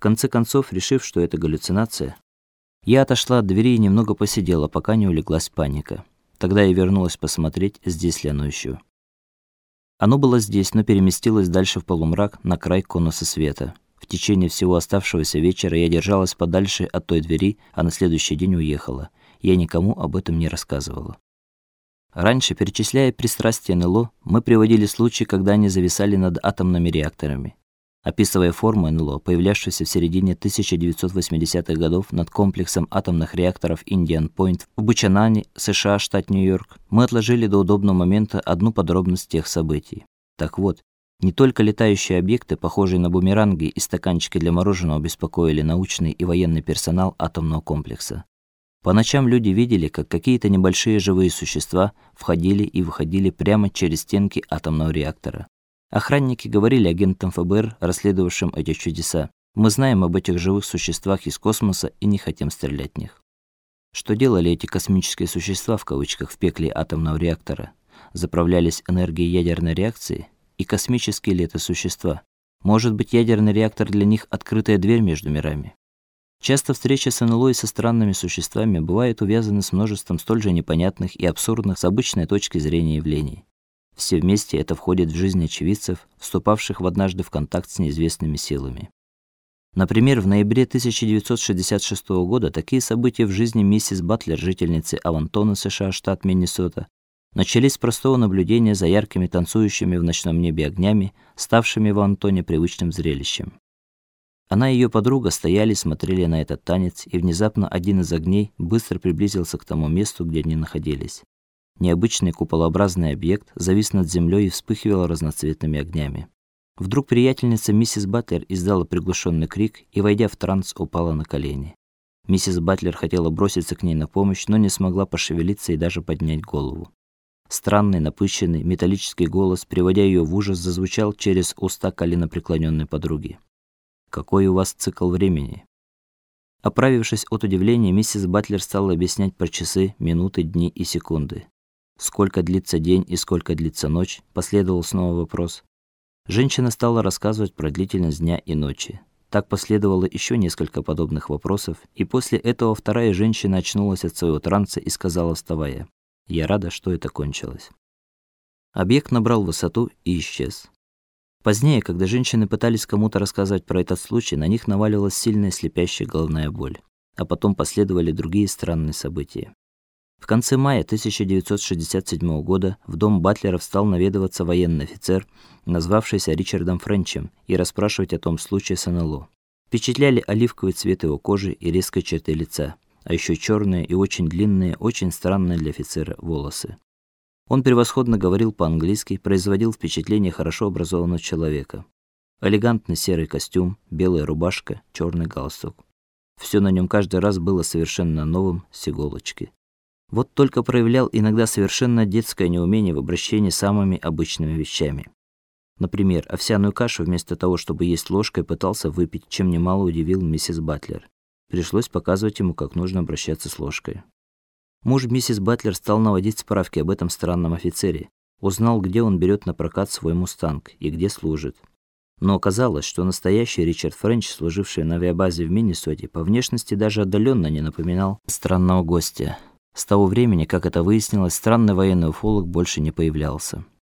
В конце концов, решив, что это галлюцинация, я отошла от двери и немного посидела, пока не улеглась паника. Тогда я вернулась посмотреть, здесь ли оно еще. Оно было здесь, но переместилось дальше в полумрак, на край конуса света. В течение всего оставшегося вечера я держалась подальше от той двери, а на следующий день уехала. Я никому об этом не рассказывала. Раньше, перечисляя пристрастия НЛО, мы приводили случаи, когда они зависали над атомными реакторами. Описывая форму НЛО, появлявшуюся в середине 1980-х годов над комплексом атомных реакторов Indian Point в Бучанане, США, штат Нью-Йорк, мы отложили до удобного момента одну подробность тех событий. Так вот, не только летающие объекты, похожие на бумеранги и стаканчики для мороженого, беспокоили научный и военный персонал атомного комплекса. По ночам люди видели, как какие-то небольшие живые существа входили и выходили прямо через стенки атомного реактора. Охранники говорили агентам ФБР, расследовавшим эти чудеса: "Мы знаем об этих живых существах из космоса и не хотим стрелять в них". Что делали эти космические существа в кавычках в пекле атомного реактора? Заправлялись энергией ядерной реакции? И космические ли это существа? Может быть, ядерный реактор для них открытая дверь между мирами? Часто встречи с НЛО и со странными существами бывают увязаны с множеством столь же непонятных и абсурдных с обычной точки зрения явлений. Все вместе это входит в жизнь очевидцев, вступавших в однажды в контакт с неизвестными силами. Например, в ноябре 1966 года такие события в жизни миссис Батлер, жительницы Авантона, США, штат Миннесота, начались с простого наблюдения за яркими танцующими в ночном небе огнями, ставшими в Авантоне привычным зрелищем. Она и ее подруга стояли, смотрели на этот танец, и внезапно один из огней быстро приблизился к тому месту, где они находились. Необычный куполообразный объект завис над землей и вспыхивал разноцветными огнями. Вдруг приятельница миссис Батлер издала приглушенный крик и, войдя в транс, упала на колени. Миссис Батлер хотела броситься к ней на помощь, но не смогла пошевелиться и даже поднять голову. Странный, напыщенный, металлический голос, приводя ее в ужас, зазвучал через уста коленопреклоненной подруги. Какой у вас цикл времени? Оправившись от удивления, миссис Батлер стала объяснять про часы, минуты, дни и секунды. Сколько длится день и сколько длится ночь? Последовал снова вопрос. Женщина стала рассказывать про длительность дня и ночи. Так последовало еще несколько подобных вопросов, и после этого вторая женщина очнулась от своего транса и сказала, вставая: "Я рада, что это кончилось". Объект набрал высоту и исчез. Позднее, когда женщины пытались кому-то рассказать про этот случай, на них наваливалась сильная слепящая головная боль, а потом последовали другие странные события. В конце мая 1967 года в дом Батлеров стал наведываться военный офицер, назвавшийся Ричардом Френчем, и расспрашивать о том случае с НЛО. Впечатляли оливковый цвет его кожи и резкие черты лица, а еще черные и очень длинные, очень странные для офицера волосы. Он превосходно говорил по-английски, производил впечатление хорошо образованного человека. Элегантный серый костюм, белая рубашка, черный галстук. Все на нем каждый раз было совершенно новым, с иголочки. Вот только проявлял иногда совершенно детское неумение в обращении с самыми обычными вещами. Например, овсяную кашу вместо того, чтобы есть ложкой, пытался выпить, чем немало удивил миссис Батлер. Пришлось показывать ему, как нужно обращаться с ложкой. Муж миссис Батлер стал наводить справки об этом странном офицере, узнал, где он берет на прокат свой мустанг и где служит. Но оказалось, что настоящий Ричард Френч, служивший на авиабазе в Миннесоте, по внешности даже отдаленно не напоминал странного гостя. С того времени, как это выяснилось, странный военный уфолог больше не появлялся.